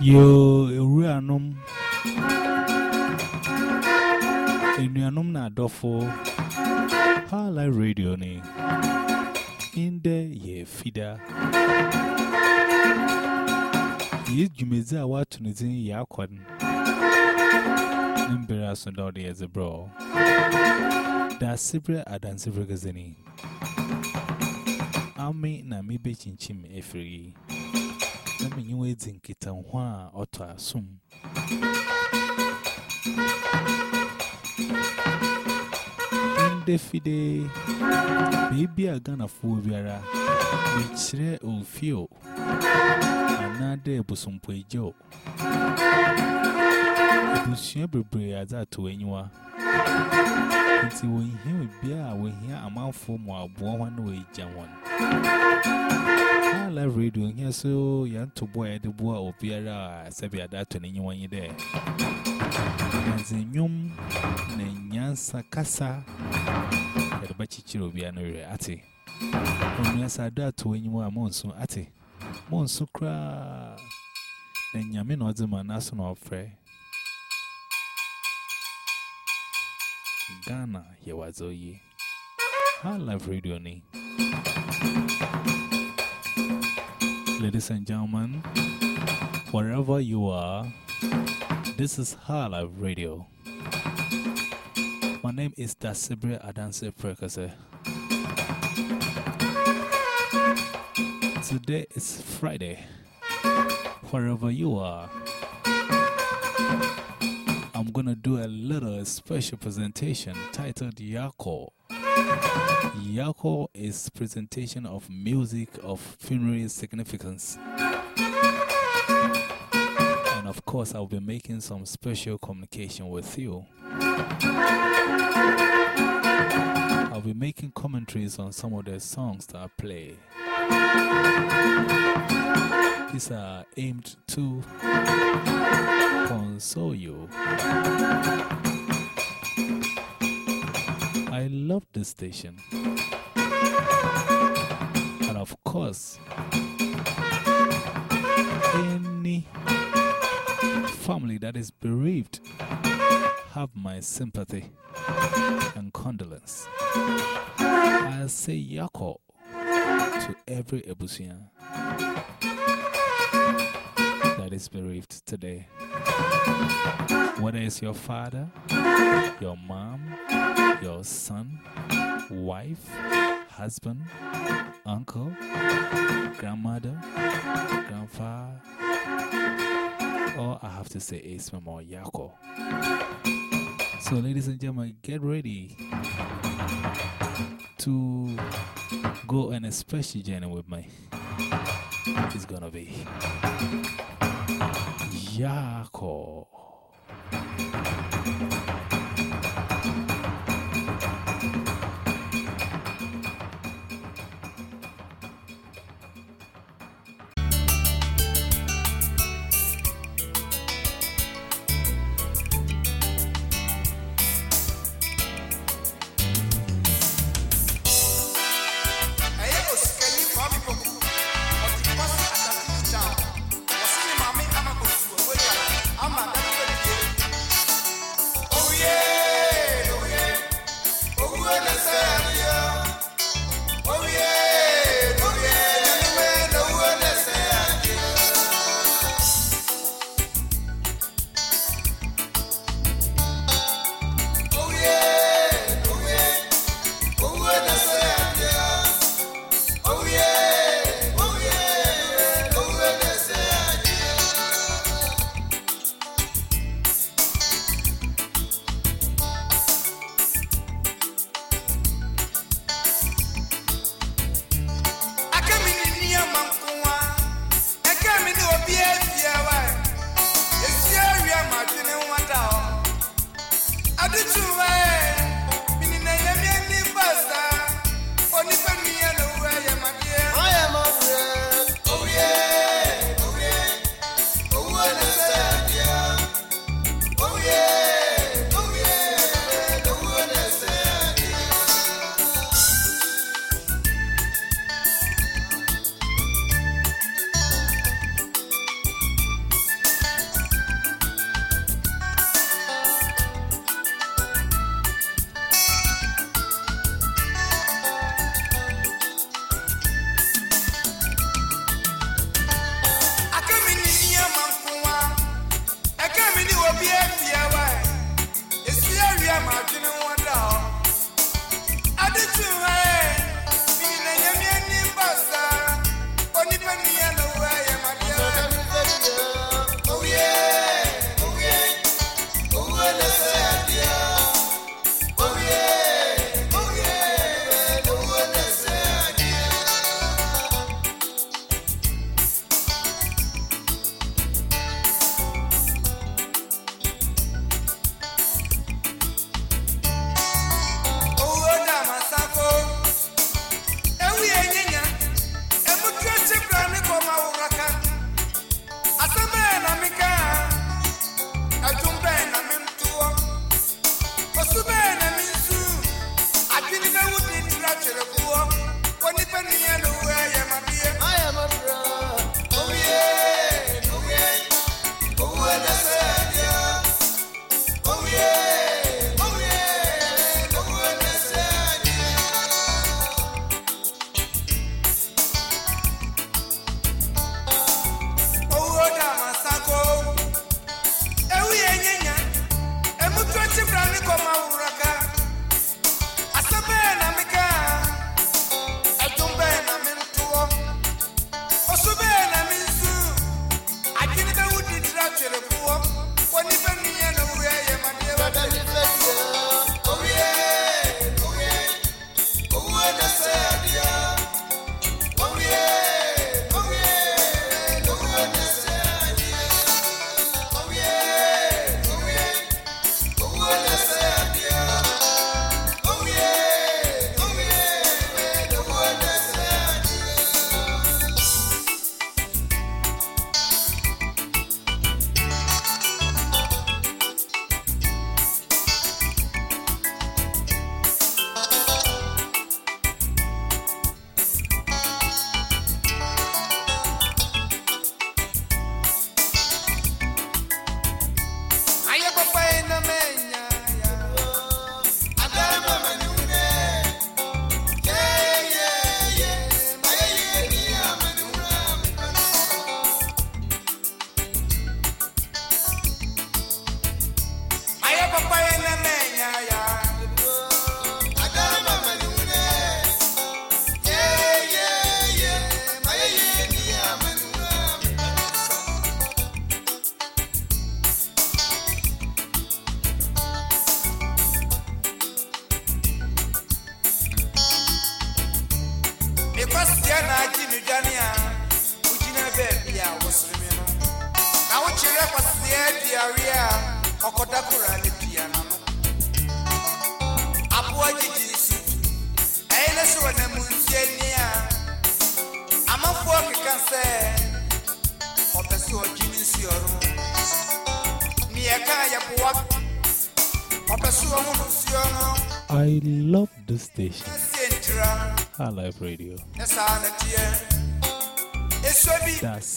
Yo, Urianum na dofo. High Life radio ni. Inde ye fida. Ye jumeza watu nizin ya kwan. Nimbera sundodi as a bro. Da sibre adan sibre gazini. Ami na mibe chinchim efiri. na me nyiwe dzinkita ho a oto asum ndefide baby a gana fo biara me kire ofio anade busumpo ejo busua bebre aza to enyiwa nti wo hia bia a wo hia amanfo mu abo ho na wo ejja won live radio here so yan to boy the boy of Piera Sabia that to any one there. As Nanyansa Bachichiro. When yes, I fray. Ghana, was radio. Ladies and gentlemen, wherever you are, this is High Life Radio. My name is Dasibre Adanse Prekase. Today is Friday. Wherever you are, I'm gonna do a little special presentation titled Yako. Yako is presentation of music of funerary significance. And of course, I'll be making some special communication with you. I'll be making commentaries on some of the songs that I play. These are aimed to console you. I love this station. And of course, any family that is bereaved have my sympathy and condolence. I say Yako to every Ebusian that is bereaved today. Whether it's your father, your mom, your son, wife, husband, uncle, grandmother, grandfather, or I have to say Ace or Yako. So, ladies and gentlemen, get ready to go on a special journey with me. It's gonna be Yako.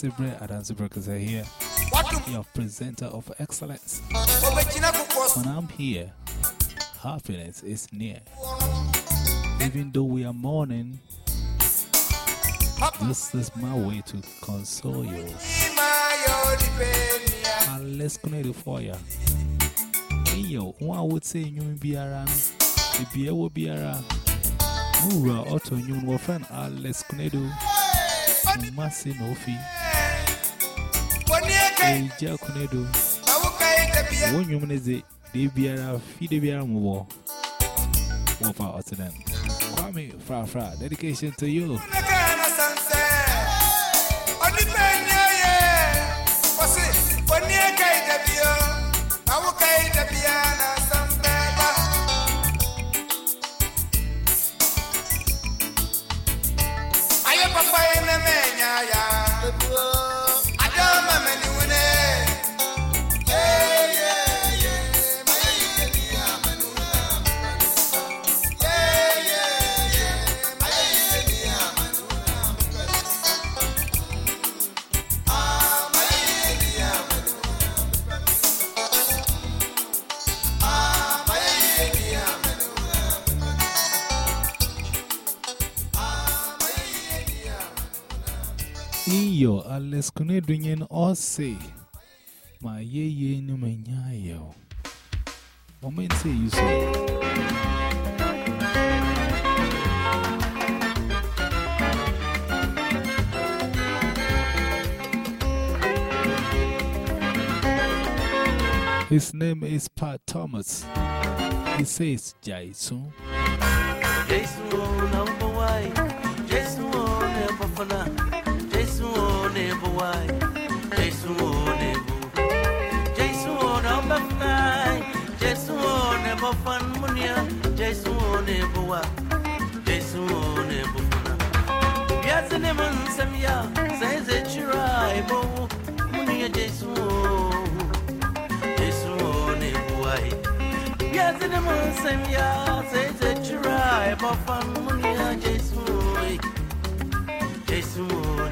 Sibre Adansibre here, your presenter of excellence. When I'm here, happiness is near. Even though we are mourning, this is my way to console you. Let's connect for you. Yo, one would say, you be around. If you will be around, Mura Otto, you will find Alex Kunedo. Massi no fee. Eja Kunedo. One human is it, they be a feed the air more. What about them? Kwame, Fra Fra, dedication to you. Kunedunyan or say, My ye ye no manyayo. Moment say you say. His name is Pat Thomas. He says, Jason. Jason, Yes, and even some ya says it try bo munia Jason. Jason never why. Yes, and even some ya says it try bo fun munia Jason. Jason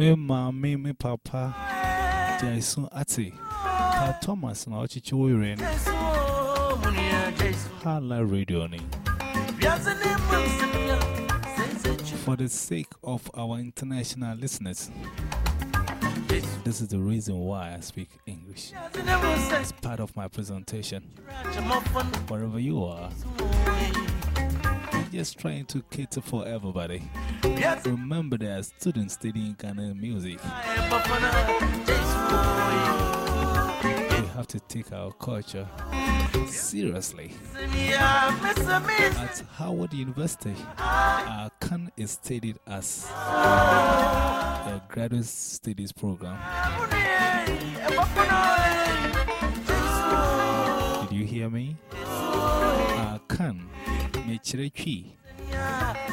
Me, mommy, me, papa, Jason Ati, Ka Thomas, and Ochichu Rain, Hala Radio. For the sake of our international listeners, this is the reason why I speak English. It's part of my presentation. Wherever you are, just trying to cater for everybody. Remember, there are students studying Ghana music. We have to take our culture seriously. At Howard University, our CAN is studied as a graduate studies program. Did you hear me? Our CAN, Mechirechi,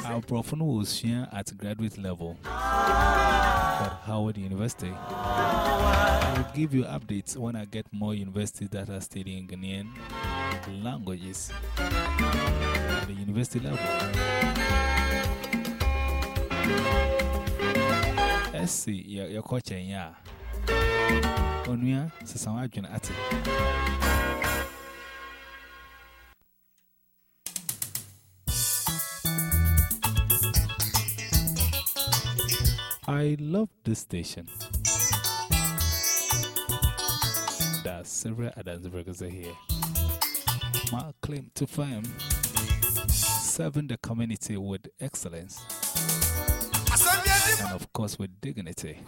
our professional was here at graduate level at Howard University. I will give you updates when I get more universities that are studying Ghanaian languages at the university level. See, your, coach and ya. Onuya, Sasawa Jun Ati. I love this station. There are several Adansburgers here. My claim to fame serving the community with excellence and, of course, with dignity.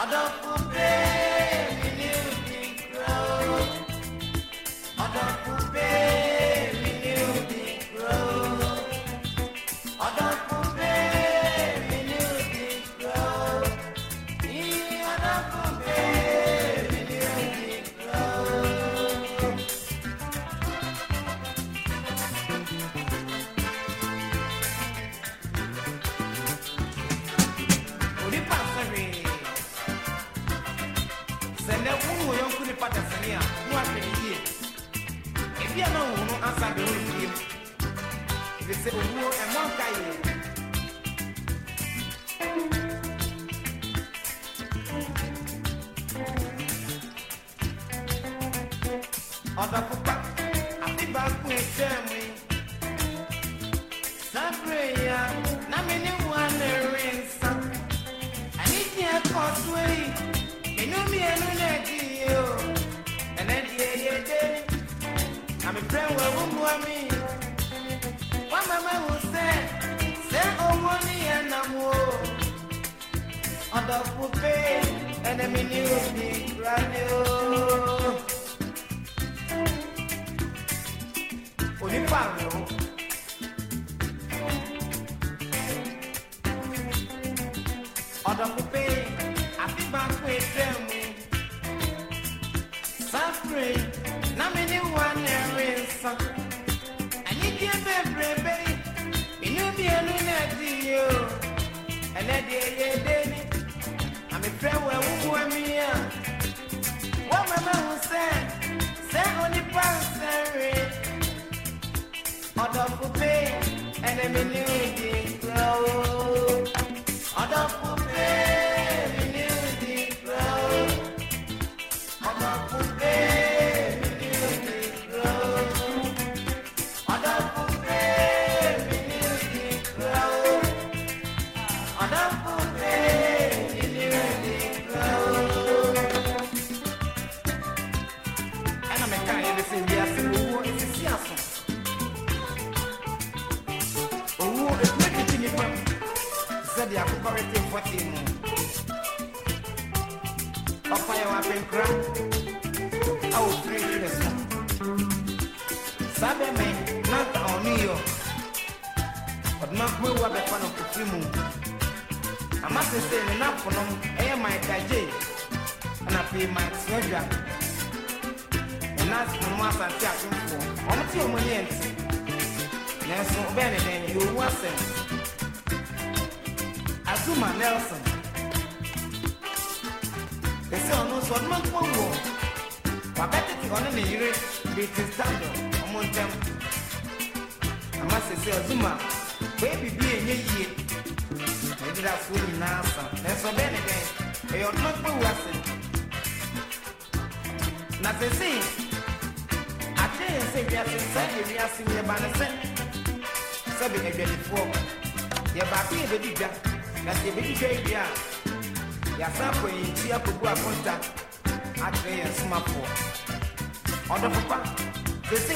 Adɔfo bee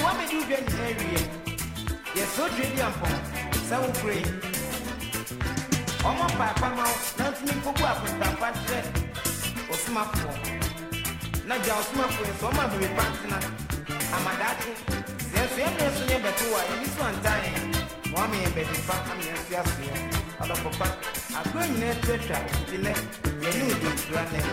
What may you get in area? Yes, so dreamy and pump. So great. Ọmọ pàápàá máa náà tún ní gbogbo àpòtàpá jẹ́ òsùmàpọ̀. Nàjà òsùmàpọ̀ yẹn sọ́mà bèrè pàǹtínà. Àmàdájú. Sẹ́sùn yẹn bẹ̀rẹ̀ sún yẹn bẹ̀ tó wà yẹn ní sùn àǹtá yẹn. Wọ́n mi yẹn bẹ̀rẹ̀ fà á Yes, yes. fi àṣẹ yẹn. Ọ̀dọ̀ pọ̀pá. Àgbẹ̀yìn náà tó ẹ̀ṣà ìdílé yẹn ní ìdòtúrà náà.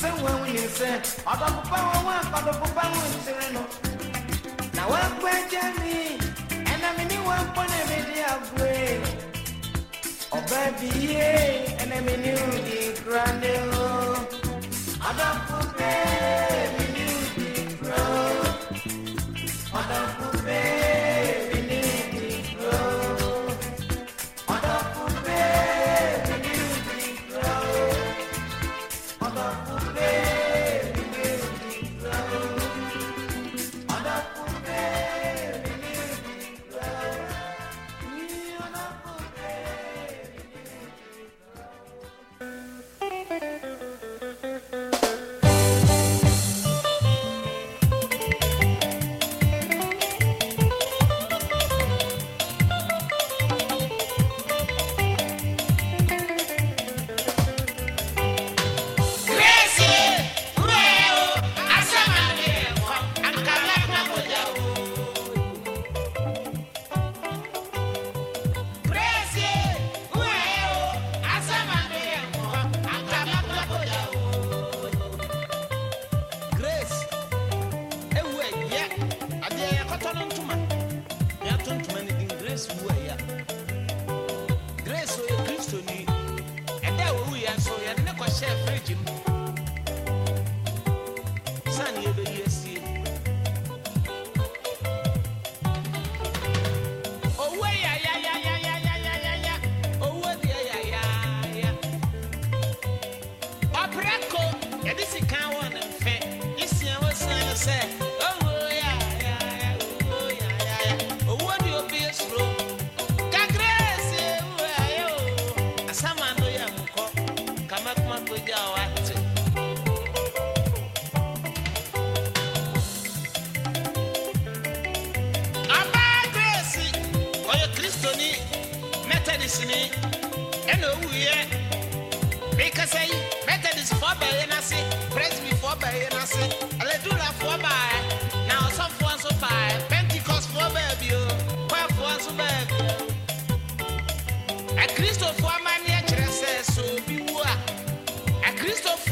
sɛ wɔawunyɛ sɛ ɔdɔfopa wɔ wɔ akɔdɔfopa ho nkyerɛ no na woakɔ agya me ɛna me ne woampɔ na mede aboe ɔbaa bi yie ɛna me ne wodi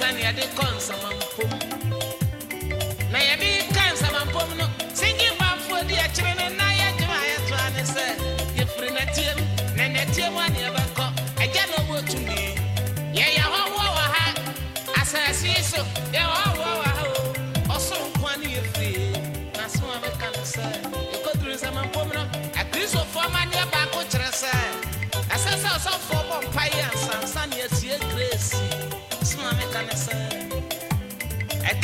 ne yɛde kɔ nsamampom na yɛde ka nsamampom no? Singi bamfoɔ di akyerɛ no na yɛgyema a yɛtoa ne sɛ yɛfiri natiam na natiam a ne yɛbɛkɔ agya na ɔbɔ tumi yɛyɛ hɔhoɔ wɔ ha. Asase yi so yɛwɔ hɔhoɔ wɔ ha o ɔsoro nkoa ne yɛfiri na asɛm a mɛka no? Sɛ yɛkɔduru nsamampom no akristofoɔ amanneɛ baako kyerɛ sɛ ɛsɛ sɛ ɔsɔfoɔ bɔ mpa yi ansansa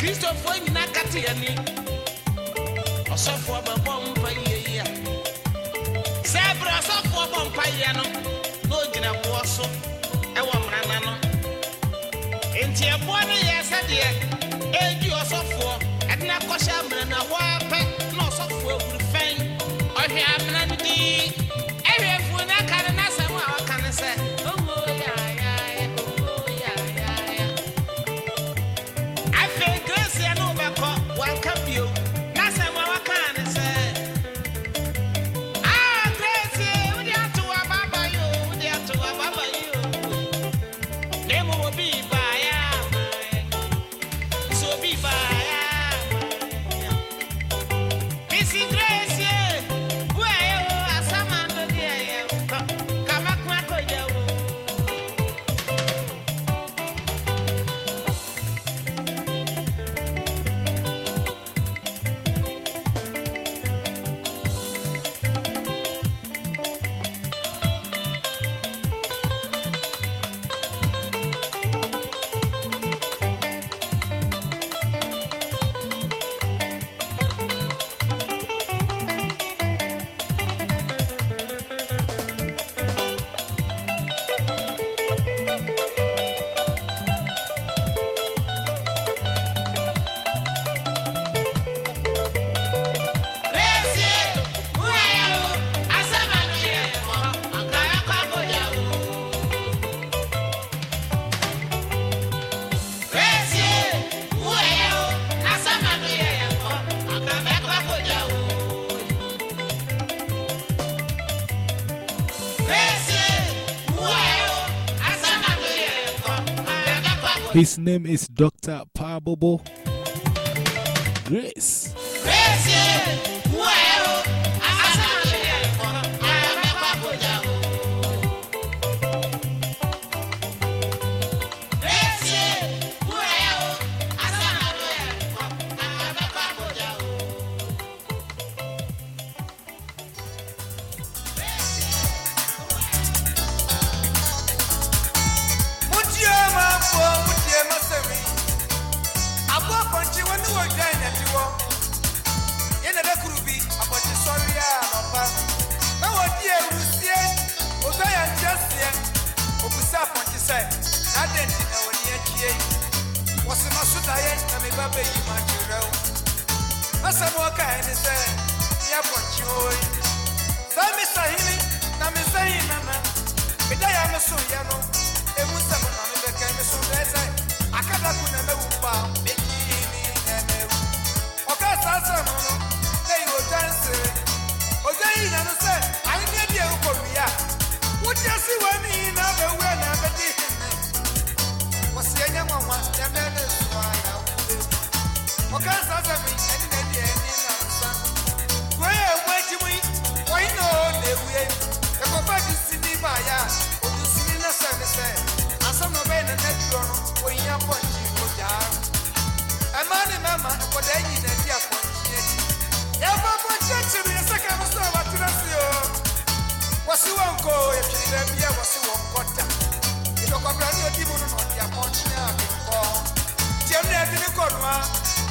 kristofoɔ nyinaa kate ani. Ɔsɔfoɔ bɛbɔ mpa yie yi a sɛ berɛ ɔsɔfoɔ bɔ mpa no na ɔgyina boɔ so ɛwɔ mmarana no. Nti ɛboɔ no yɛ sɛdeɛ ɛdi ɔsɔfoɔ ɛde no akɔhyɛ mmerɛ no a name is Dr. Pabobo Grace. Grace yeah. yɛ na me ba bɛyi m'akyerɛ wo asɛm wɔkae ne sɛ yɛbɔnkye na mesɛyi nana meda yɛ me soyɛ no. Ɛmu nsɛm na mebɛka me so dɛ sɛ akadako na mawu ba mɛdini na mawu ɔka saa sɛm no na yi odwanse odwa yi na no sɛ Tiẹ̀ ní ẹbí ní.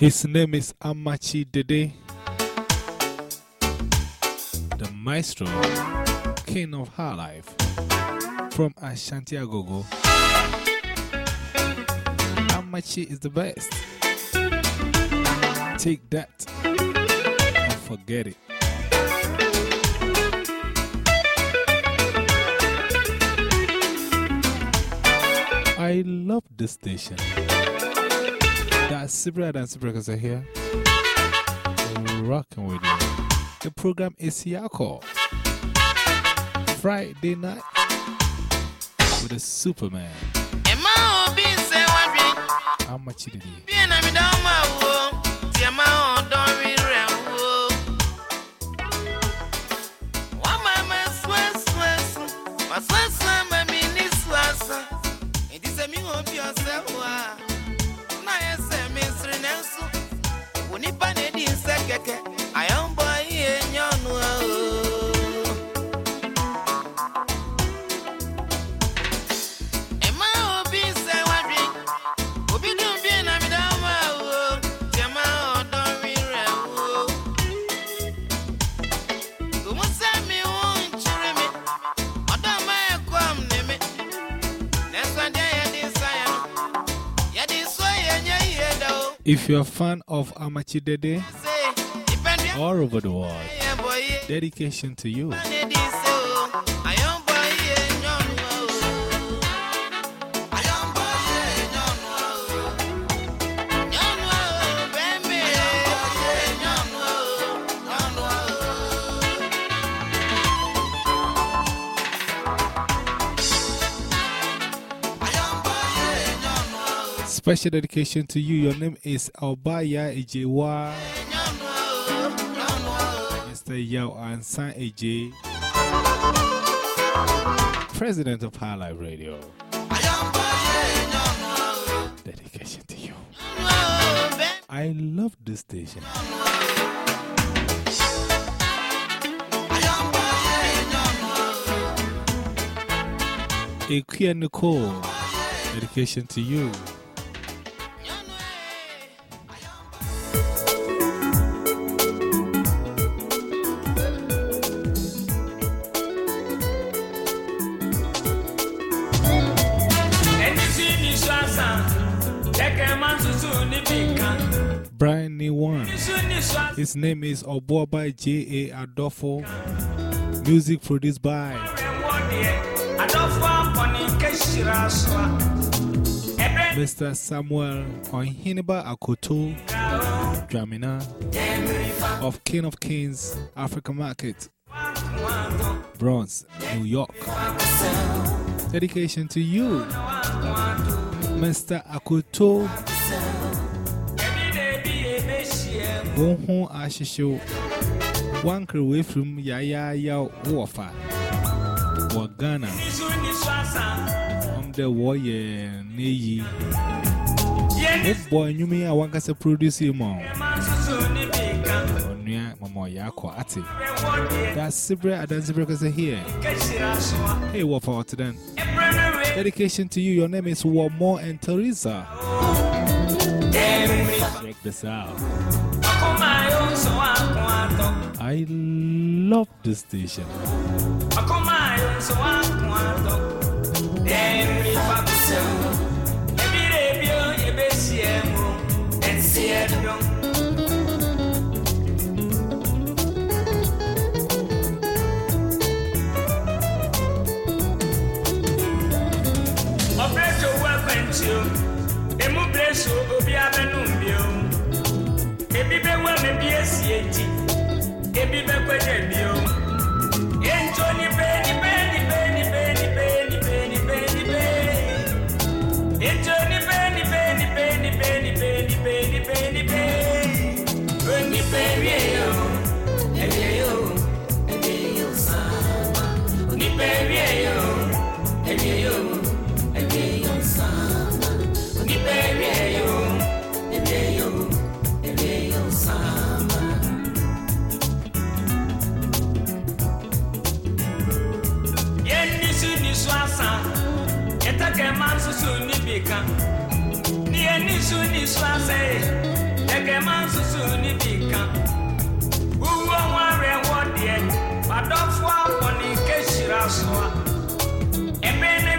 His name is Amakye Dede, the maestro, king of high life, from Ashanti Agogo. Amachi is the best. Take that and forget it. I love this station. That's Sibra and Sibra are here. Rocking with you. The program is Yako. Friday night with a Superman. Emma Obi say what drink. How much did he? onipa na edi nsa kɛkɛ ayɔnbɔ yi yɛ o. If you're a fan of Amakye Dede Say, depend ya all over the world, ye boy ye. dedication to you. Special dedication to you. Your name is Albaya Ejewa. Mr. Yao Ansan Eje, President of High Life Radio. Dedication to you. I love this station. Ikuya Nicole, dedication to you. His name is Obuaba J.A. Adolfo. Music produced by Mr. Samuel Ohineba Akoto Dramina of King of Kings Africa Market, Bronx, New York. Dedication to you, Mr. Akoto. Wonho Ashisho Wanker away from Yaya Ya Wafa I'm the warrior Neyi. This boy you mean I want to produce him ya Yako Ati. That's Sibra Adansibra here. Hey, what what's today? Dedication to you. Your name is Wamo and Teresa. Check this out. I love this station. pé dẹ̀ ní o. isu n'isu ase ekema nsusu n'ibi ebe ne.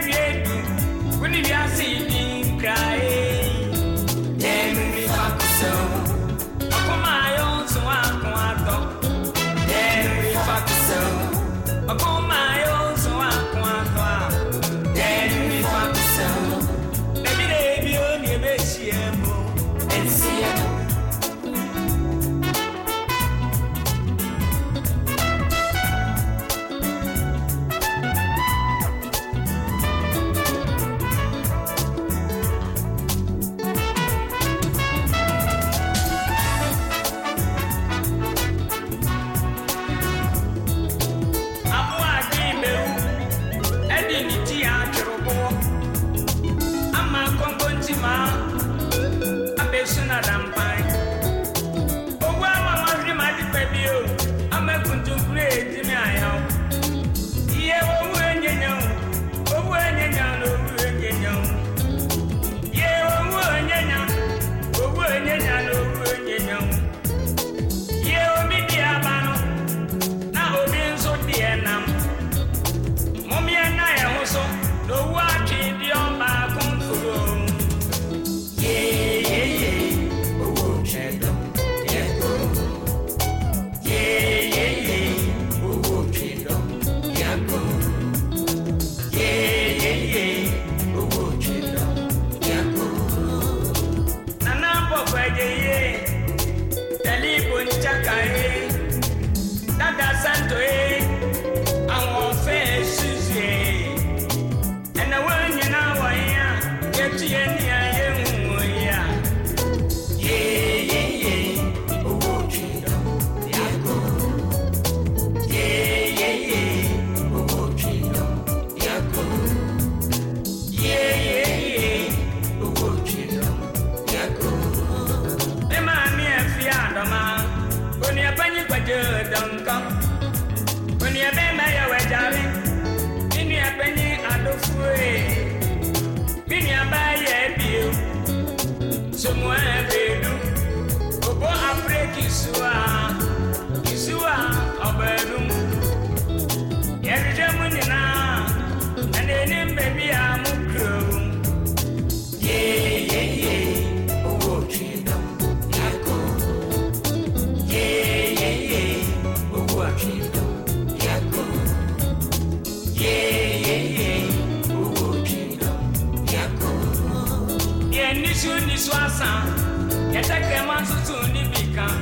ẹsẹ kẹmọ tutu níbì kan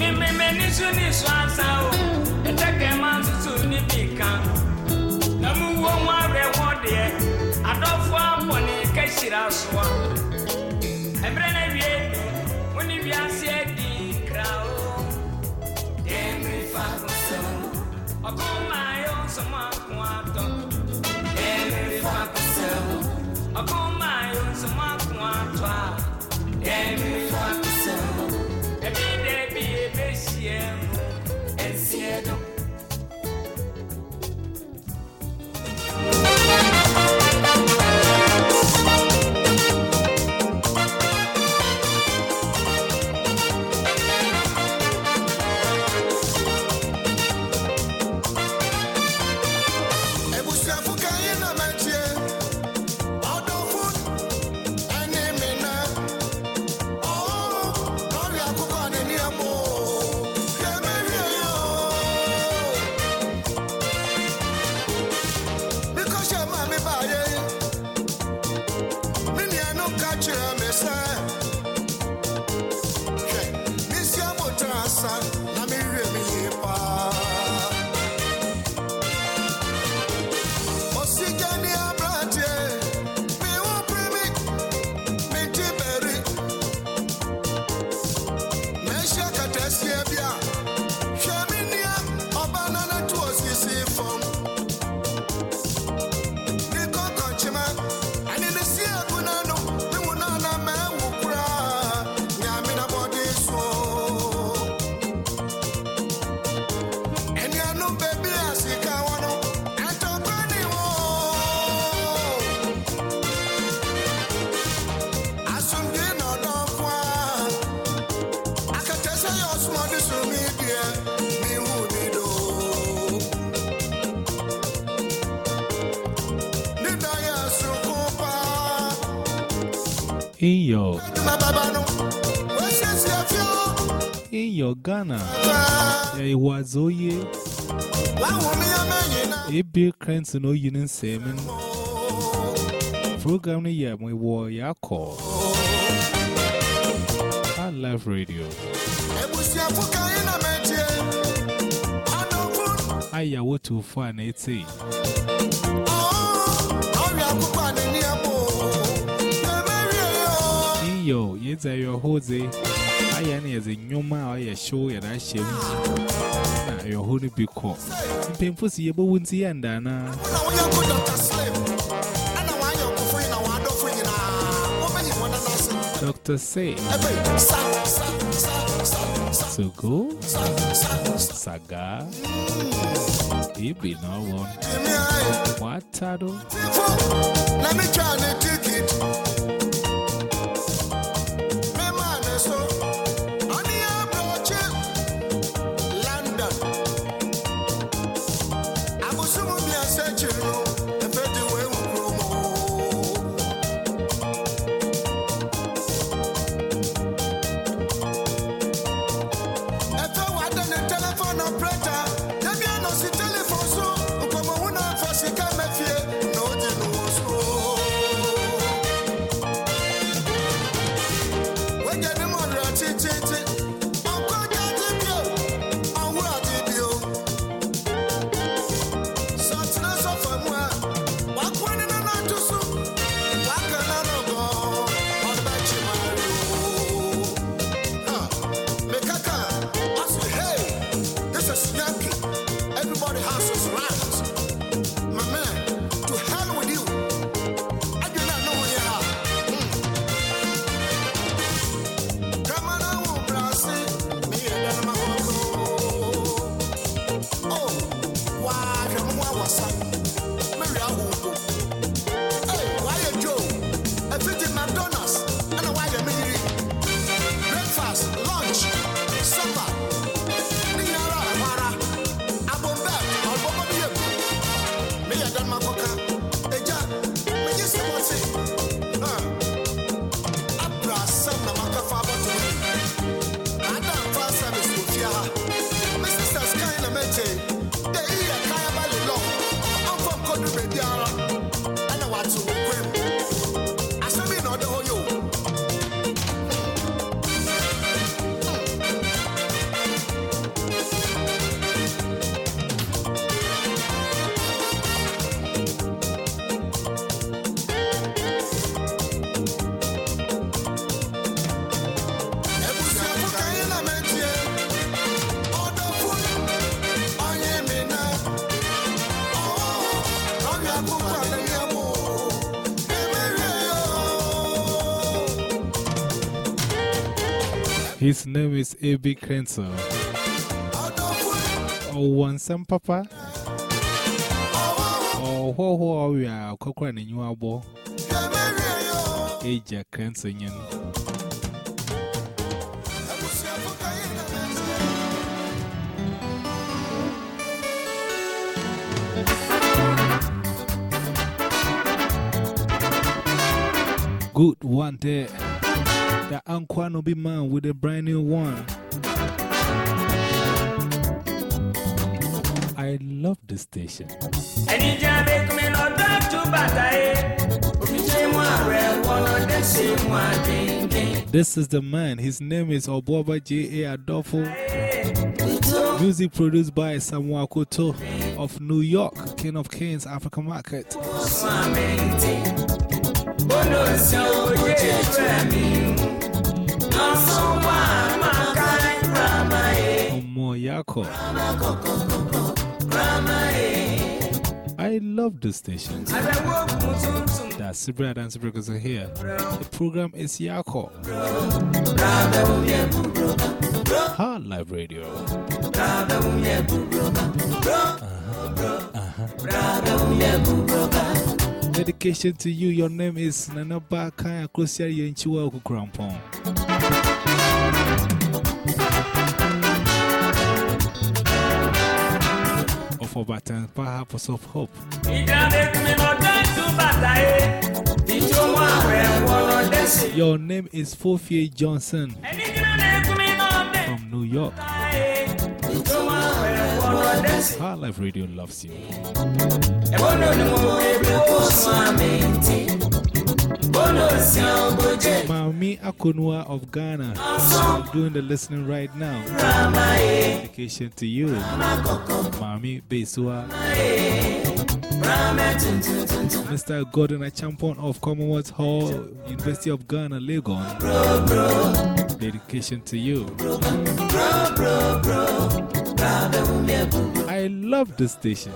mímímí níṣu níṣu àṣà o ẹsẹ kẹmọ tutu níbì kan lọmúwo wọn rẹ wọn deẹ adọfo abọ ní kẹsìrà sọ ẹbẹrẹ náà wie wọn ni wie. Your Ghana, there was mi amanyina. a didn't say, man. Program the year we wore your call. I love radio. I ya what to find it say. Oh. Ori yo. In your, yes, I your Jose. I am as a new man, I show you that shame. Your honey be called. Painful see about Wincy and Dana. Na wo yanko Dr. Slim. Ana wa yanko fo na wa adofo nyina. Wo be yi name is A.B. Ɔdɔfo, Oh, one papa. ɔwɔ, Oh, ho ho, we are cocker and you are yo. Aja Crenson. Good one there. The Uncle no be man with a brand new one. I love this station. ẹni jẹ́ abẹ́kùnmí lọ́dọ̀ tó bàtà yé omi ṣe mú ààrẹ wọnà dẹ́sẹ̀ mú àdéhùn. This is the man. His name is Obuaba J.A. Adolfo. Music produced by Samuel Koto of New York, King of Kings, African Market. I love the station. That's Sibra and Sibra are here. The program is Yako. High Life Radio. Uh-huh. Uh-huh. Dedication to you. Your name is Nanaba Kaya Krosia Yenchua Kukrampon. Of a button, perhaps of hope. Your name is Fofie Johnson from New York. Àmì tí Radio loves you. Mami Akonua of Ghana doing the listening right now. Dedication to you. Mami Besua. Mr. Gordon Achampon of Commonwealth Hall, University of Ghana, Legon. Dedication to you. I love this station.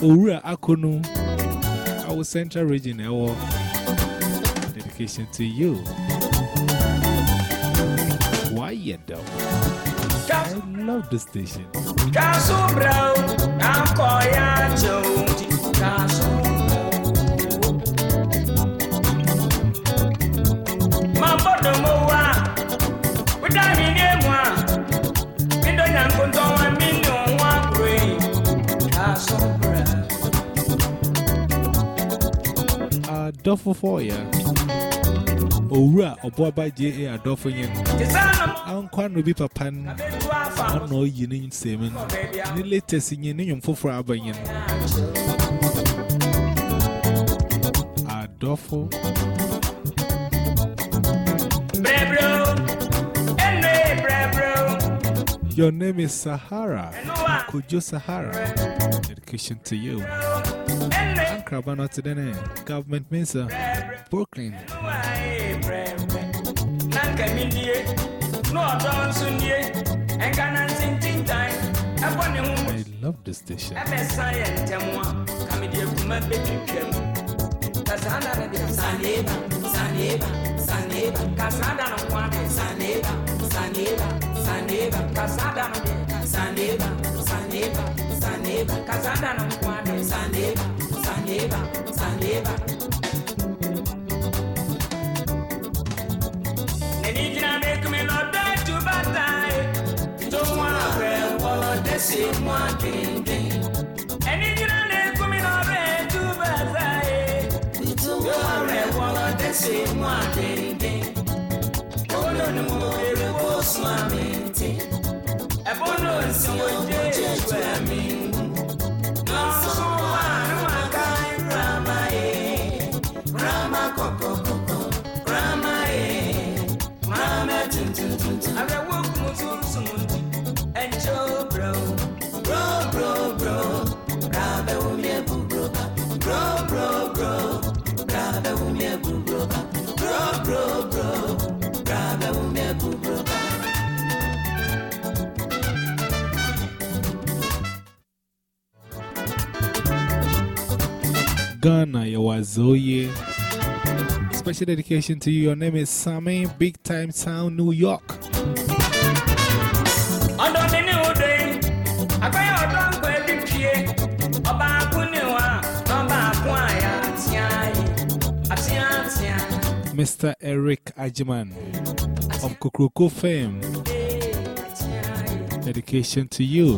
Owura Akonu, our central region, Ewo. Dedication to you. Why you though? I love the station. Adolfo for ya. Owura Obuaba J.A. Adolfo yen. Ti sáà nà mọ́, Ankwa no bi papan. abẹ́tu àfà. Ono yini semen. Bẹ́ẹ̀bi à. Ni latest yen ni yum foforo abanyen. Adolfo. Your name is Sahara. Kojo Sahara. Dedication to you. Ankraba not today. Government Minister. Brooklyn. I love the station. Saneba, saneba, saneba. De saneba, saneba, saneba. Kasada saneba, saneba, saneba. Kasada de saneba, saneba, saneba. Neni gyina mekumi na ɔdɔ etu batae. To mu ahwɛ wɔlɔ desi mu adwendwen. Ɛni gyina na ekumi na ɔdɔ etu batae. To adwendwen. Olo ni mo ebi wo sun ami nti. Ɛbono nsi wo gye etu ɛmi Ghana, Yawazoye. Special dedication to you. Your name is Sammy, Big Time Sound, New York. ọdọ mi ní odò yìí àgbáyé ọdọ nǹkan ẹbí pie ọba akún ní wa ọba akún àyà àtìá yìí àtìá àtìá Mr. Eric Ajiman of Kokroko fame. Dedication to you.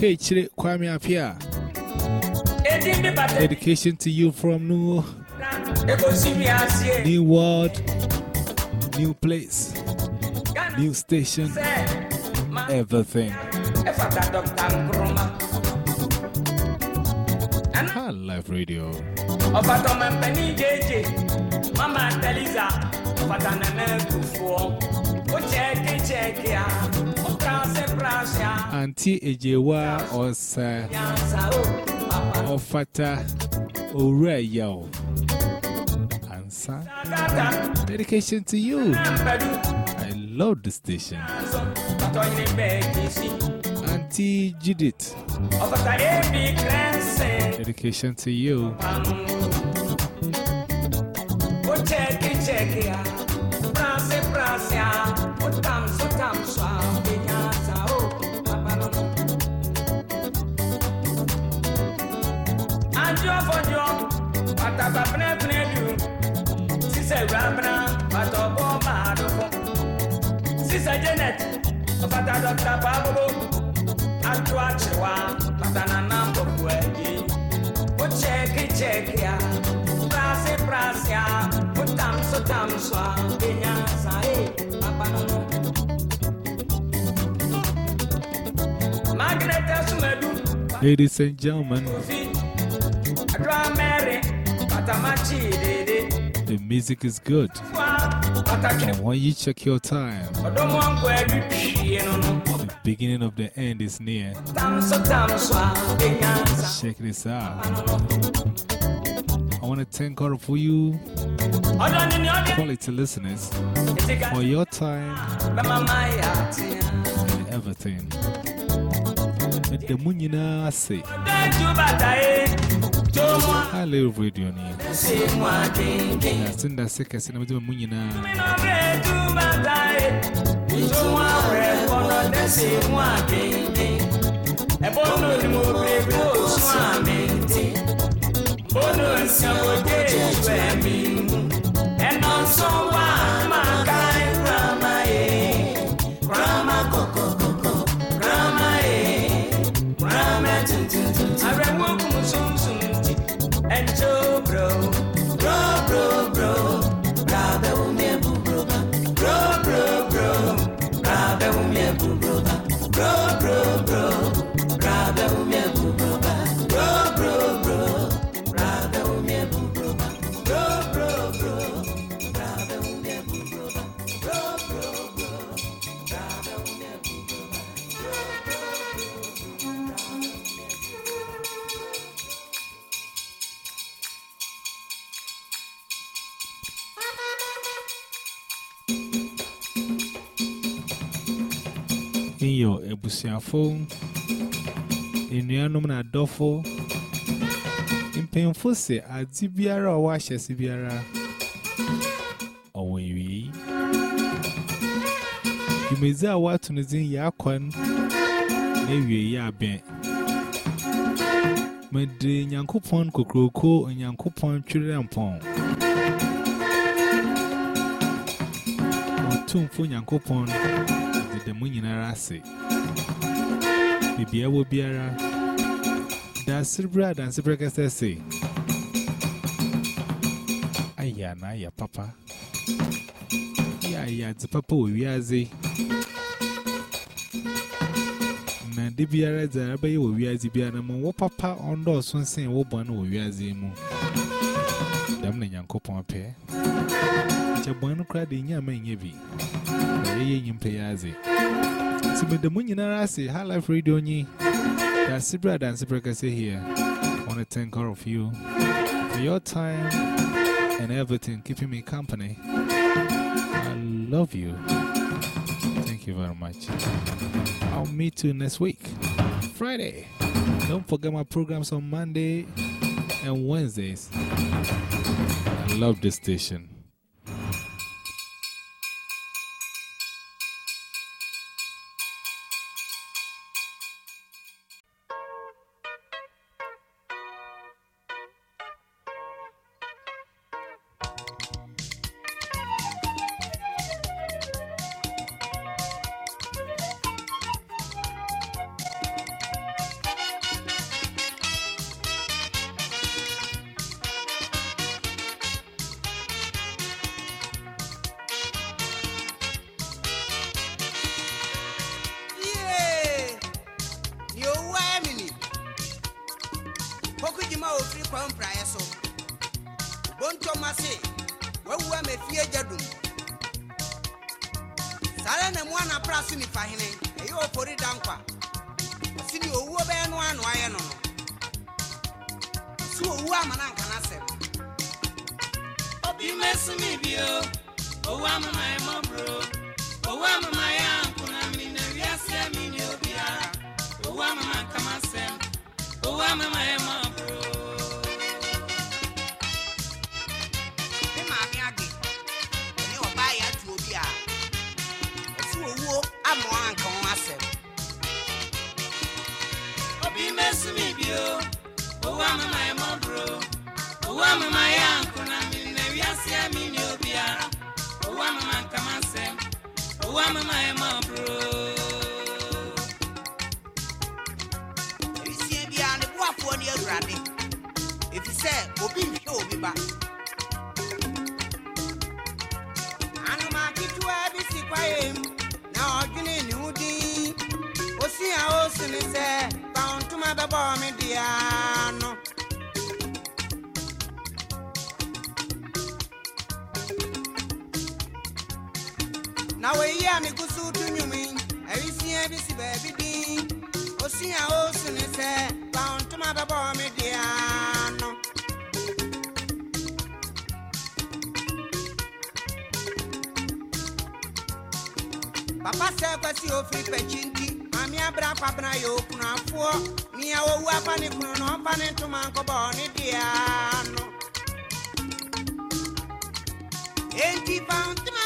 Kechire Kwame Apia. Edi bí bàtẹ́ Dedication to you from New, eko sí mi àṣẹ new World, New Place, New Station, everything. ẹ fàtà dọ́kítà High Life Radio. ọ̀fàtà ọmọ mpẹ́ni jẹ́jẹ́ mama nana kufuọ́ ó Auntie Ejewa Osa Ofata Ore Yao. Answer. Dedication to you. I love the station. Auntie Judith. Dedication to you. Sísẹ̀ rábìnà, pàtó bọ́ máa dọ́kọ́. Sísẹ̀ Janet, ọ̀fàtà Dr. Pablo, àjọ àchịwà, pàtà nà nà mbọ̀bù ẹ̀dí. Ó chẹ́ẹ̀kì check ya. Prase, prase, ya. Utam, so, tam, so, benya, sa, eh, papa, no, no. Margaret Asumedu, Ladies and gentlemen, Kofi, Adra Mary, Patamachi, Dede, the music is good. And when you check your time, the beginning of the end is near. Check this out. I want to thank all of you, quality listeners, for your time and everything. The Munina say, I live radio near. se, mwa, ding, I think that's sick as in the Munina. Odeju batae, Tomo, re, kono, desi, mwa, ding, ding. Ebono in your ebusiafo, in your nominal dofo, in painful say, a zibiara or wash a sibiara. Or you may say, what to Nizin Yakon, maybe ya bent. Mede Yankupon Kokroko and Yankupon Children Pong. Tumfo Yankupon. the Munina say. Maybe I will be a that's Silbra and Silbra say. Ayana, ya papa. Ya, ya, the papa will be as a. Na de biara za abaye wo wiazi bia na mo wo papa ondo so nsen wo bon wo wiazi mu dam na nyankopon pe che bon kra de nya ma nya bi na ye nyimpe yazi si me de mu nyinara ase high life radio nyi da sibra dan sibra ka say here I want to thank all of you for your time and everything keeping me company I love you thank you very much I'll meet you next week, Friday. Don't forget my programs on Monday and Wednesdays. I love this station. si a o sini sɛ bantoma bɛ bɔ mi di ano. papa sɛ kwasi ofiri pɛkyi nti maame abira kwabena yɛ okunafoɔ nea owu afa ne kunu na ɔfa ne ntoma nkɔbɔ ne di ano. eti bantoma.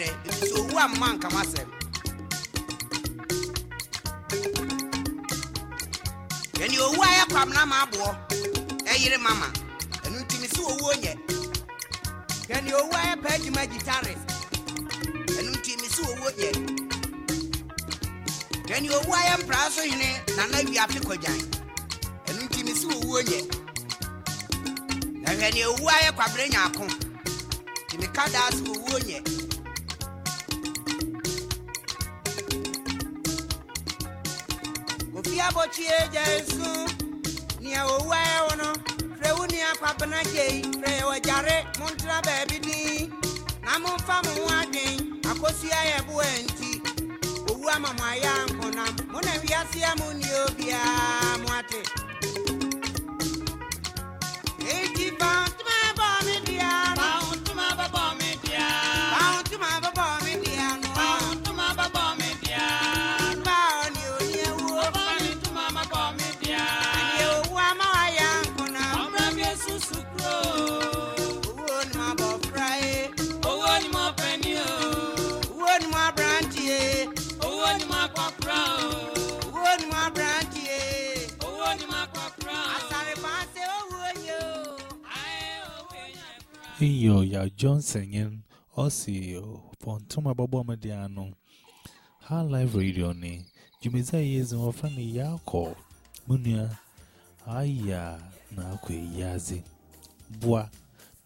kyerɛ ɛfisɛ owu amma nkama sɛm singing Ossie Pontoma Baboma Diano. High Life Radio name, Jimizai is more funny Yako Munia Aya Nakwe Yazi Bua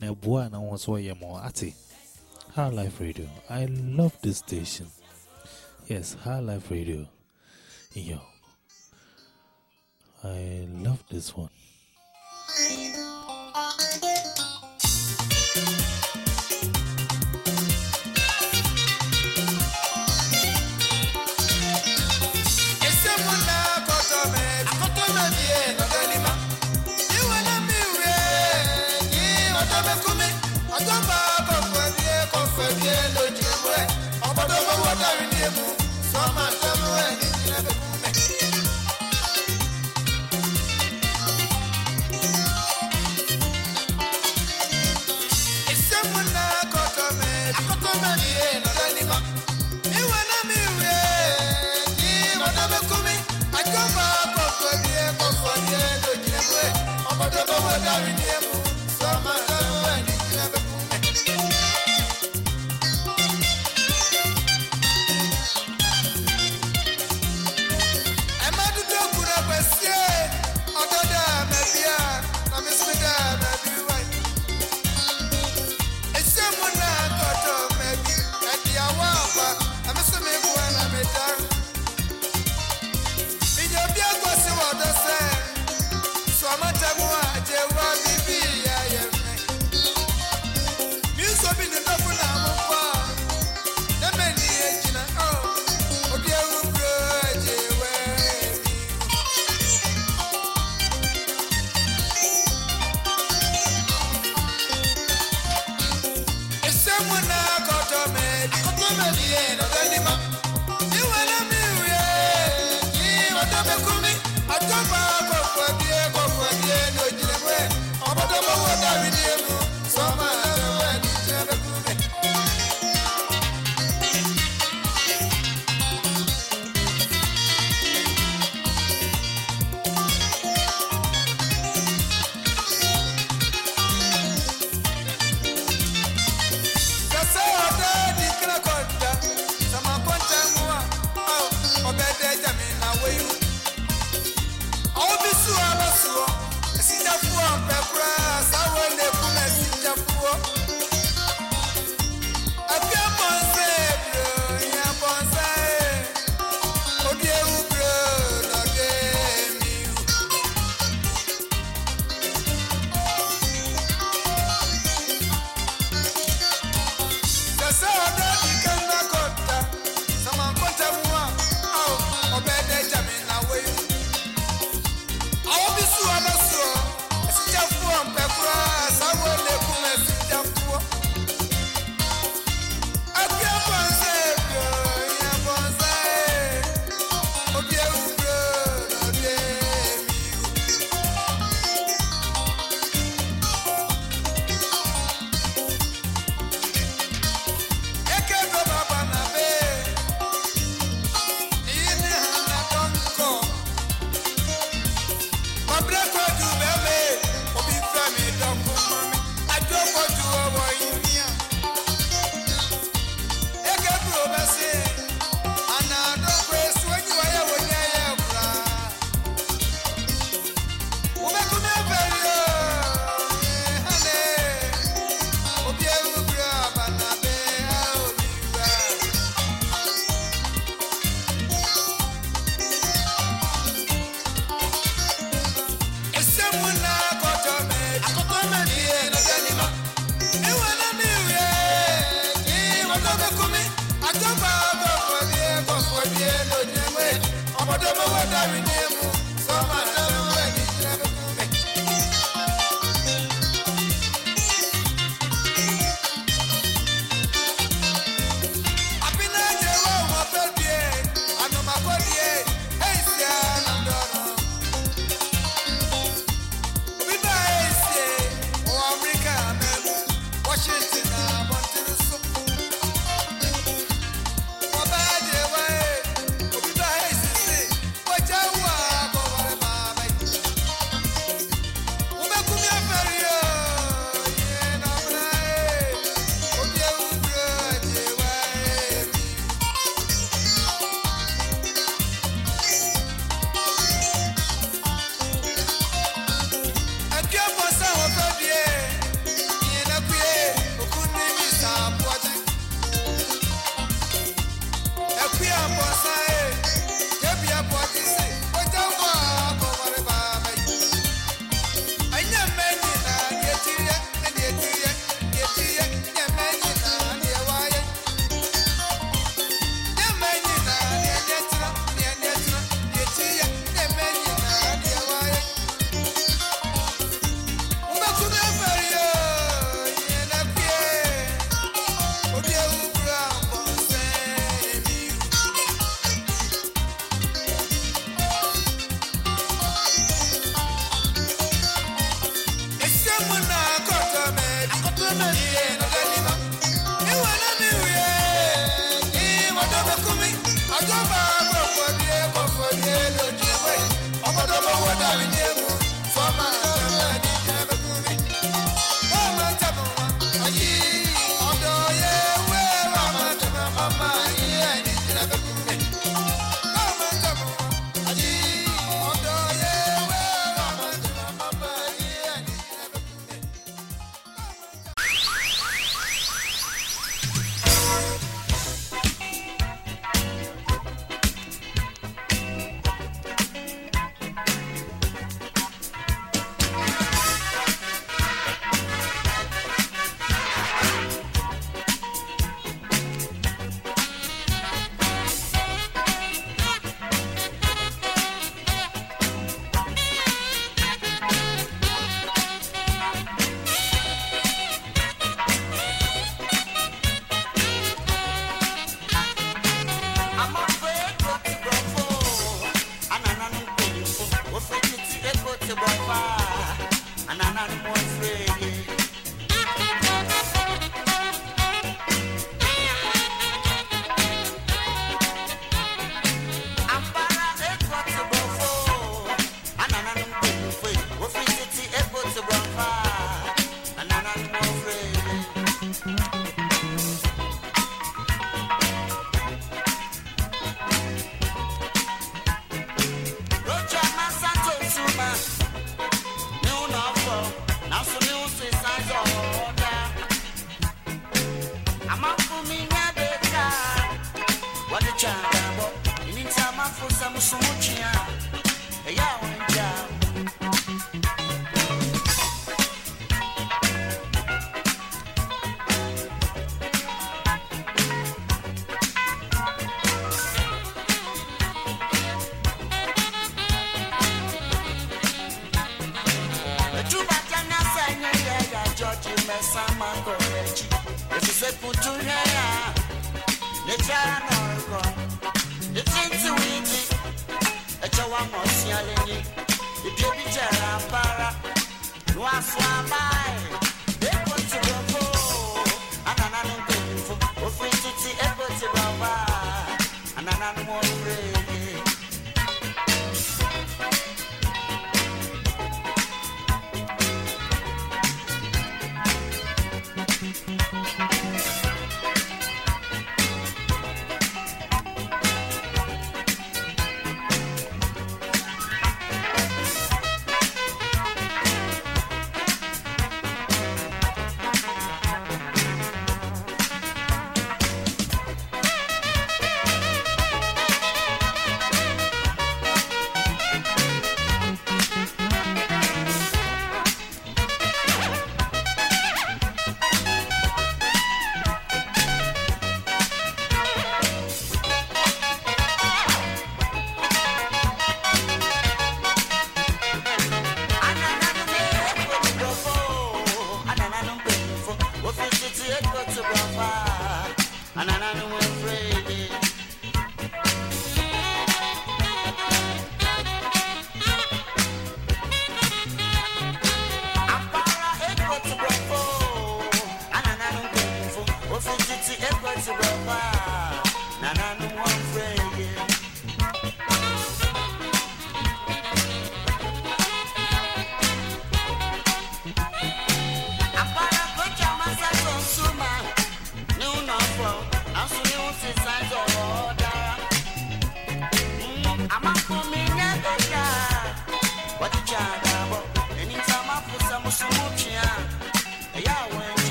Nebua and I was way more ati. High Life Radio. I love this station. Yes, High Life Radio. Yo, I love this one.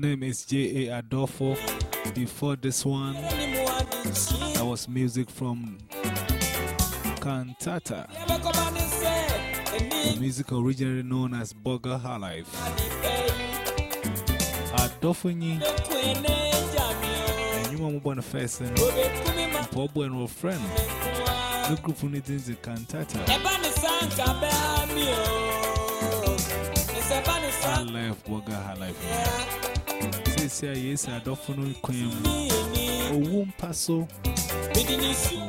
Name is J.A. Adofo. Before this one, that was music from Cantata, the music originally known as Burger High Life. Adofo Nyi, and you want to first and Bobo and our friend. The group of is the Cantata. I love Burger High Life. Say, say, yes, Adofo no queen. O womb paso.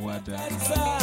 Wada. Hey!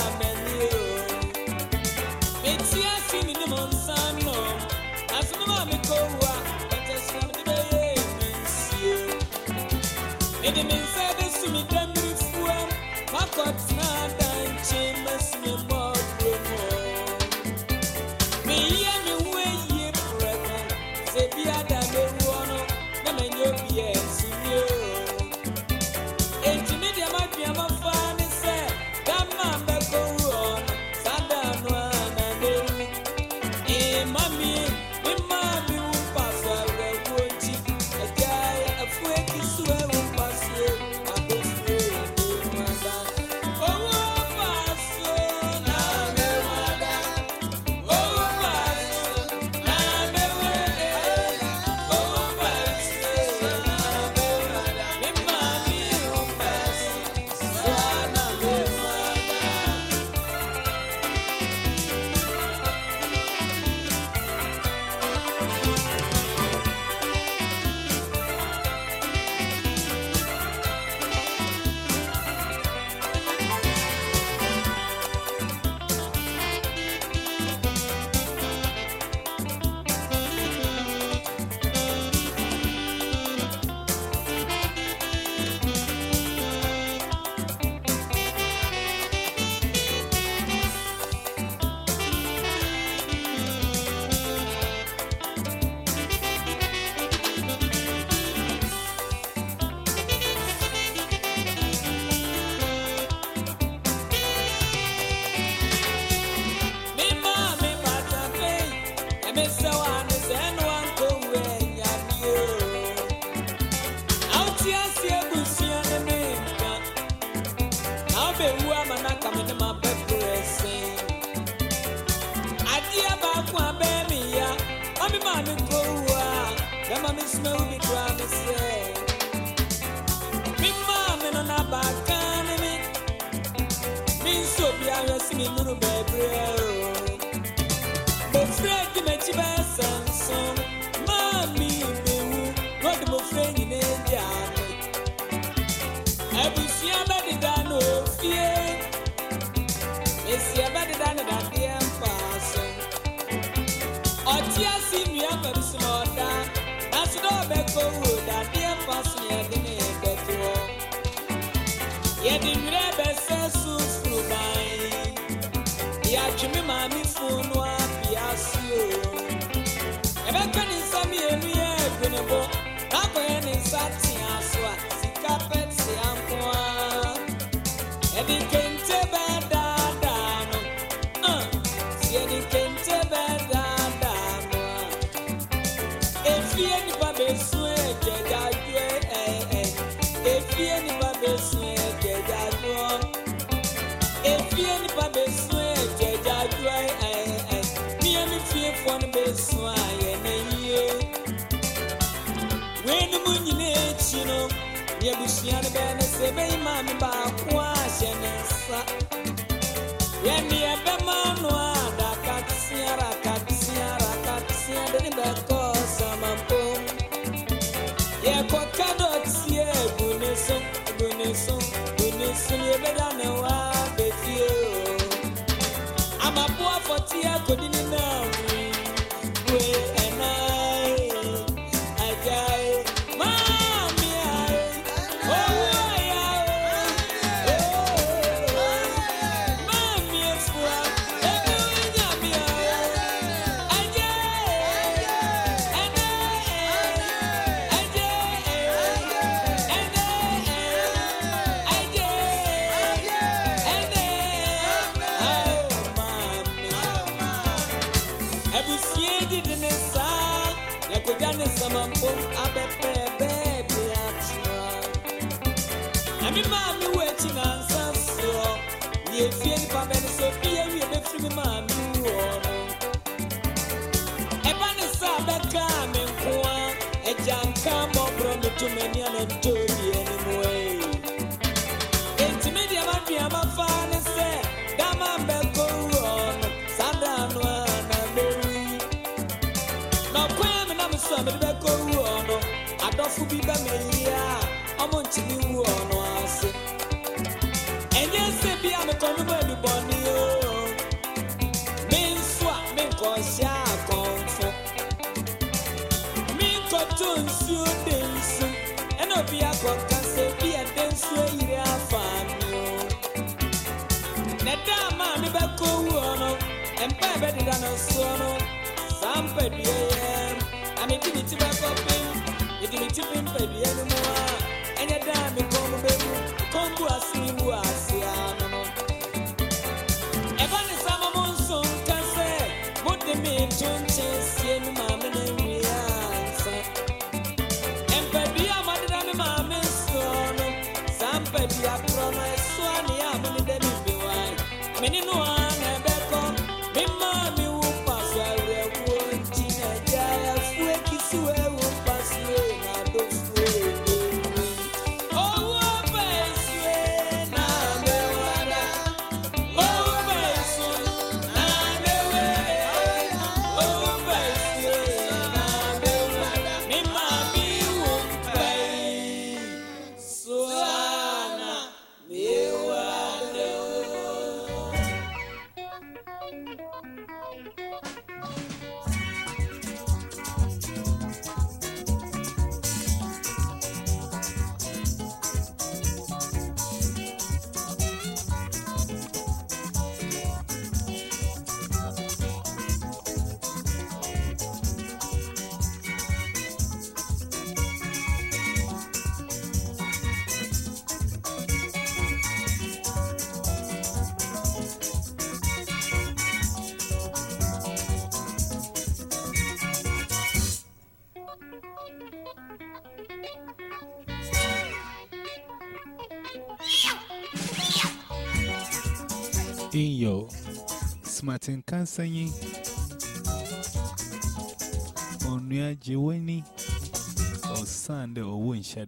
Ɔmo nkyene wuɔ no ase ɛnyɛ sɛ bi a mekɔnom adubɔne o. Me nso a menkɔhyɛ akɔmfo menkɔto nsuo de nsu ɛna obi akɔka sɛ bi ɛde nsuo yiri afa me o. Na da a maa me bɛkɔ wuɔ no ɛmpa a ɛbɛdeda no soɔ no saa mpadua yɛ na mede me ti bɛkɔ pem mede me ti pem mpadua no mu a ɛnyɛ da a me kɔn mu bɛwu kɔn bu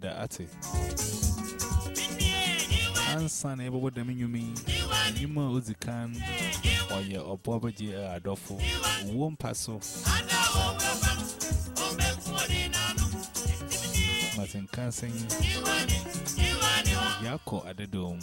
shada ate. Ansa na ebe wada minyumi. Nyuma ozikan. Oye obobaji adofo. Won paso. Smartin kansanyi. Yako adedom.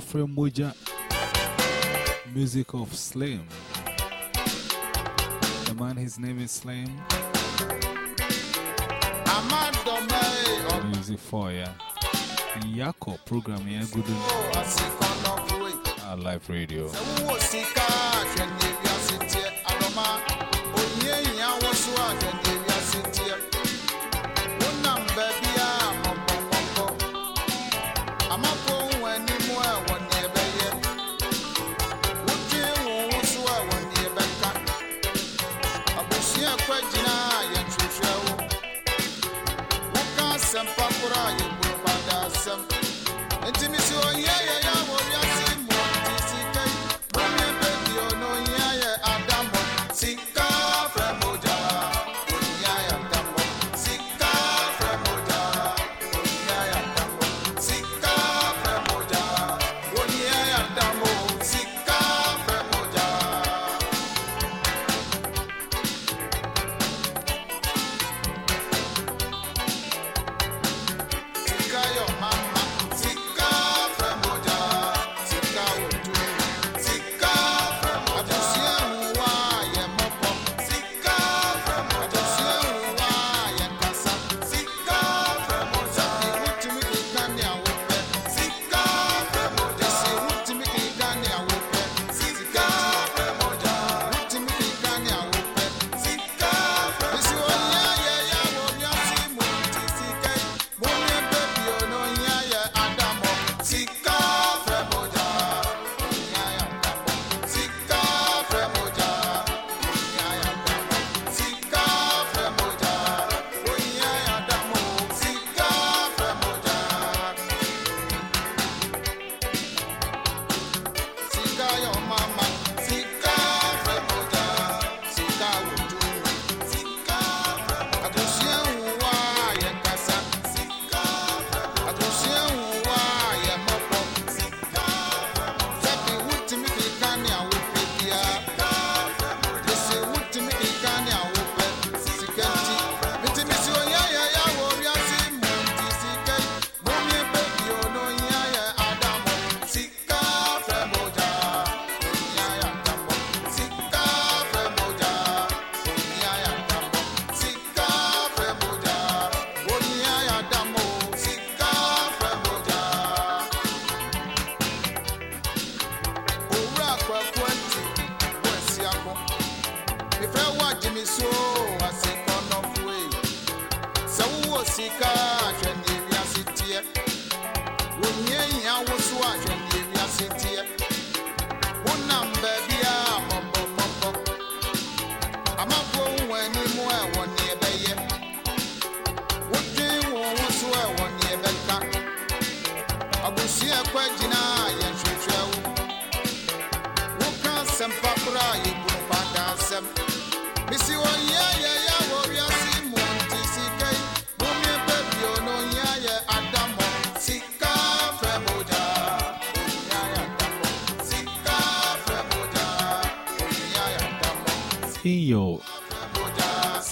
Afro Moja, music of Slim. The man, his name is Slim. Music for ya. Yako program ya good. Our live radio.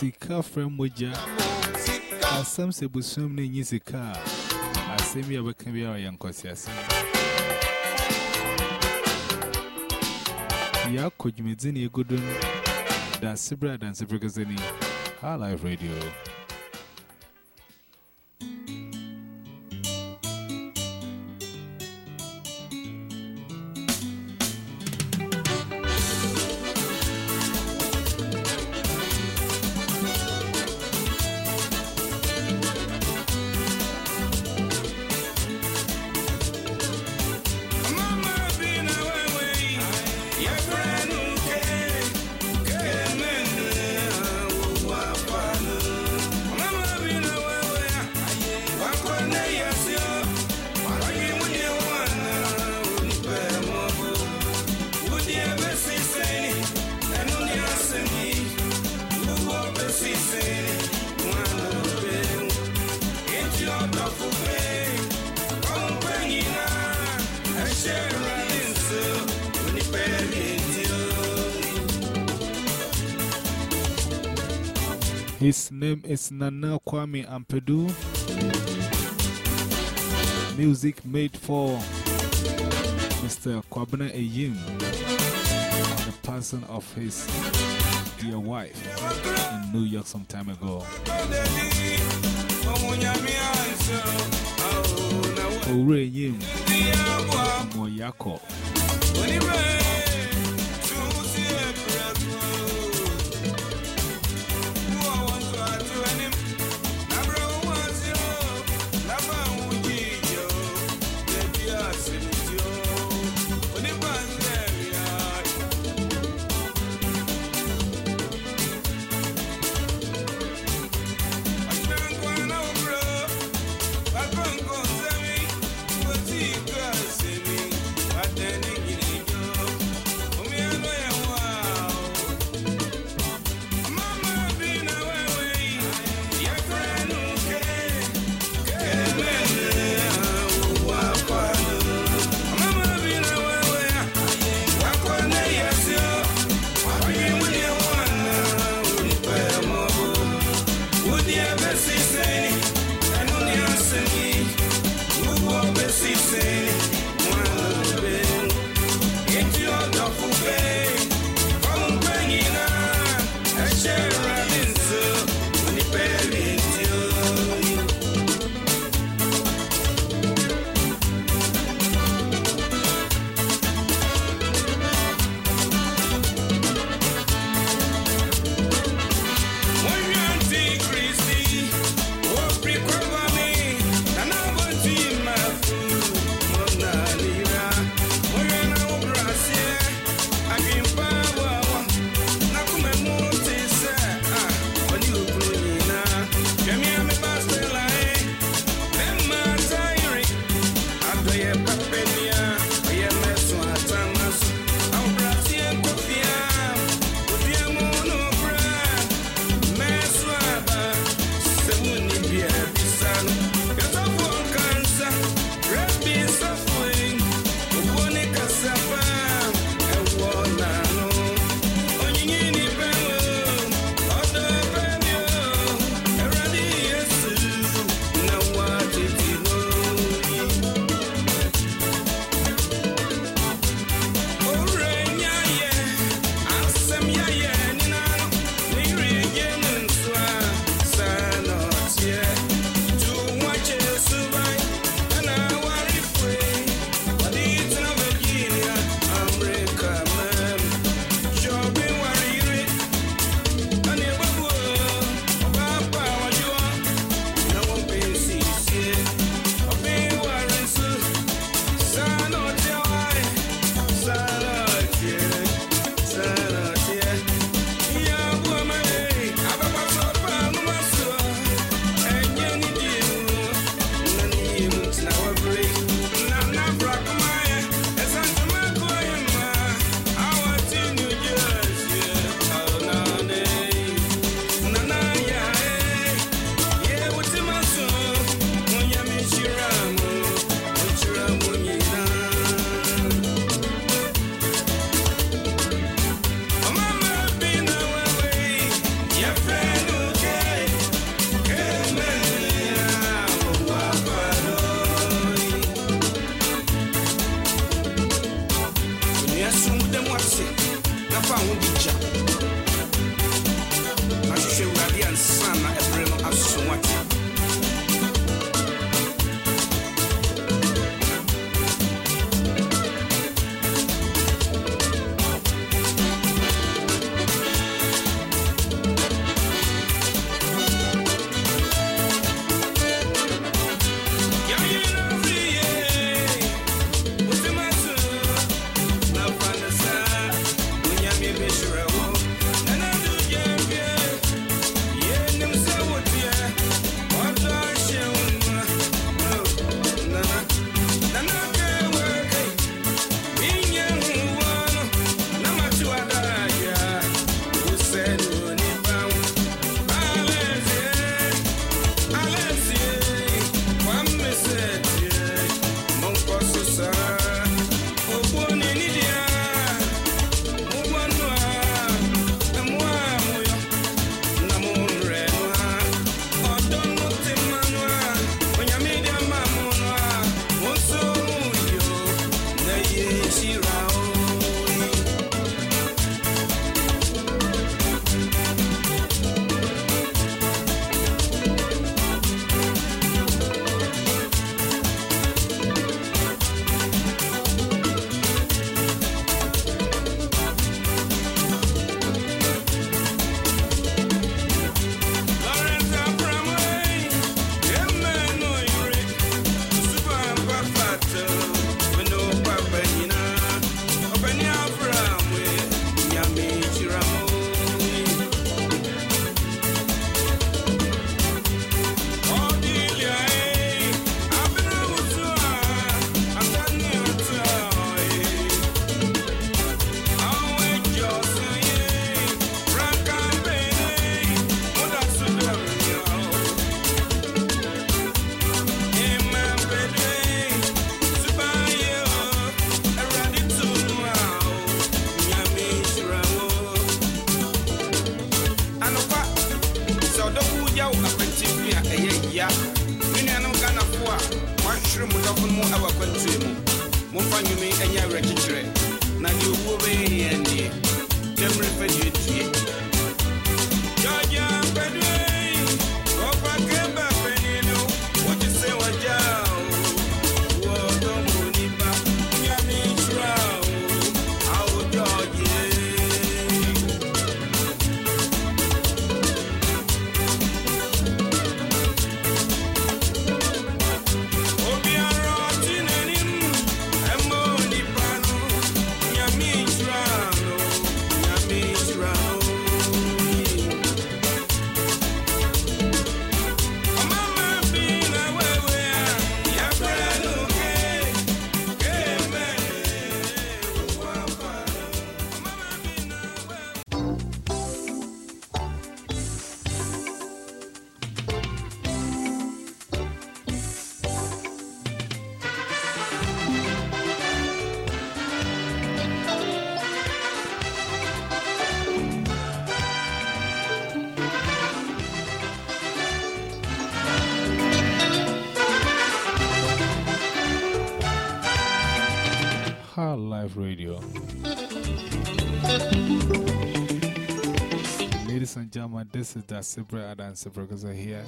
sika from Moja. Asam Sebusum Nini Sika. Asemi Abakabia or Yankosias. Yakojimizini Gudun. That's Sibra Dance Brigazini. High Life Radio. His name is Nana Kwame Ampadu. Music made for Mr. Kwabena Eyim the passing of his dear wife in New York some time ago. Ore Eyim Moyako. This is the Sibra Adan Sibra here.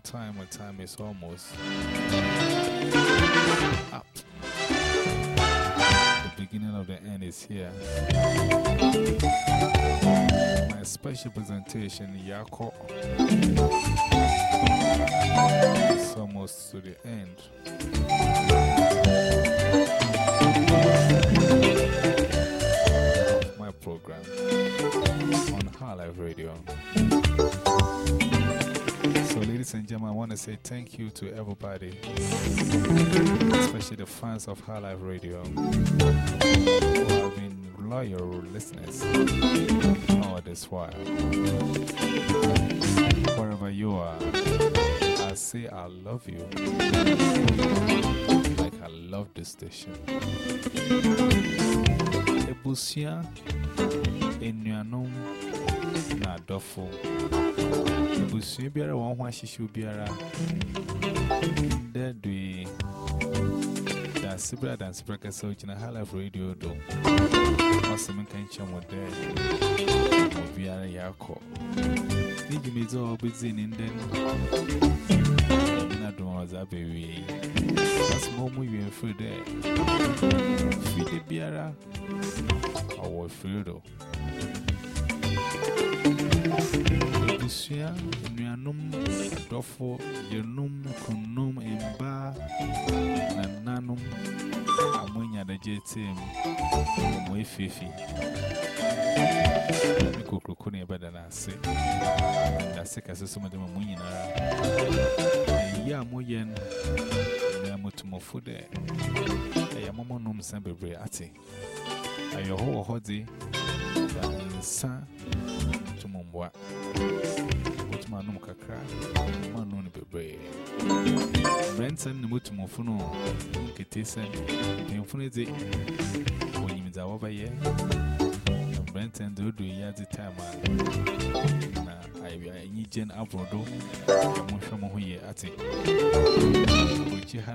Time, what time is almost up. The beginning of the end is here. My special presentation, Yako, is almost to the end. My program on High Life Radio. Ladies and gentlemen, I want to say thank you to everybody, especially the fans of High Life Radio, who have been loyal listeners all this while. Wherever you are, I say I love you like I love this station. Ebusia, Enuanum, na adɔfo abusua biara wɔn ho ahyehyɛ biara dɛ dui dansebra dansebra kɛsɛ ogyina halaf radio do ɔsɛ menka nkyɛ mo dɛ obiara yɛakɔ ne dwumadzi a wɔbɛdzi ne ndɛ no na dom a ɔdze abɛwie ɔsɛ ma ɔmu wie mfiri dɛ fide biara ɔwɔ firi do abusua nnuanom dɔfo yenom kunom mba nananom amo nyadagye tem ɔmo efiefi ne kokroko ne ɛbɛda no ase dase kɛse so mo a na motomofo dɛ ɛyɛ mɔmɔnom nsa bebree ate. Wɔ hɔ da nsa tomo mboa wotumi anom kakra ma no no bebree mmerɛnta no ne motomofo no nkete sɛ mpanyimfo no dze wɔnyim dza wɔbɛyɛ mmerɛnta de odu yi adze time a na anyigye no aboro do yɛ mohwɛ mo ho yie ate wɔkyi ha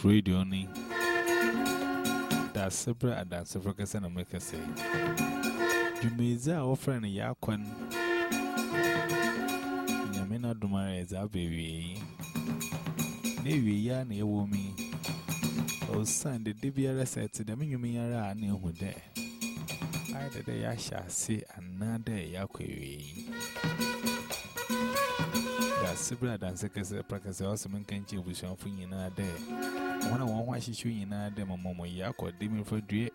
High Life Radio ni. That's separate and that's separate person of make say. You may say our friend Yakon. Yamina Dumare is our baby. Maybe yan a woman. Oh, son, the DBR said to them, you mean are near who there. Either day I shall see another Yakwe. Sibra dance because the practice also maintain you with some thing in a day. One on one, she showing in a demo, Momo Yak or Demi for Dre.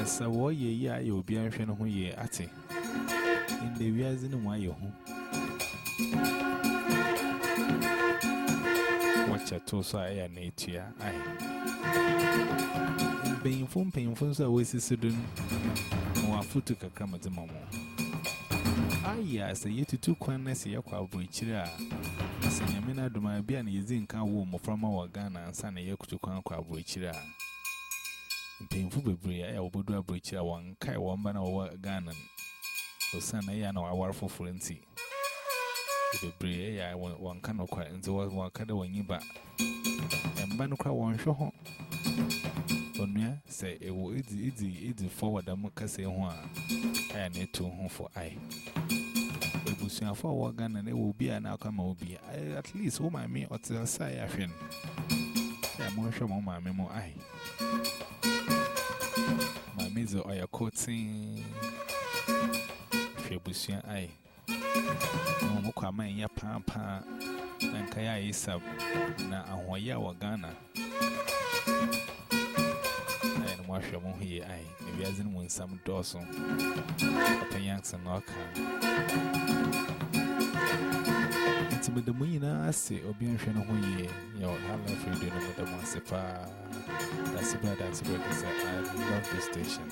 As a war ye, you'll be a friend who ye at it. In the years in why you home. A toast I and nature. I painful, painful, so always is sudden. More foot to moment. Aya, as a yet two quannes, Yakwa Buchira. As a Yamina Duma be an easy in car womb from our Ghana and San Yaku to Quanqua Buchira. In painful baby, I will do a Buchira one kai one banner over Ghana. O son, I know our for fluency. The brie, I want one kind of quiet and so was one kind of one you back. And Banukra one show. Onya say it will easy, easy, forward. I'm to say one. I need to home for I. Ebusia for Wagan and it will be an outcome. Will be at least whom I mean or to a friend. I'm more sure my memo. I my mizo or your coating. Ebusia I. No more come in your pampa and Kaya is up now. And why ya Wagana. Wash your moon here, I. Maybe as in when some Dawson, Papa Yanks and Norca. It's with the moon, I say, or being shown away. Your hello for you, no matter once. That's about that's what I love this station.